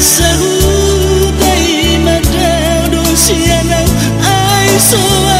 sâu tay mà treo đôi xiên ai sâu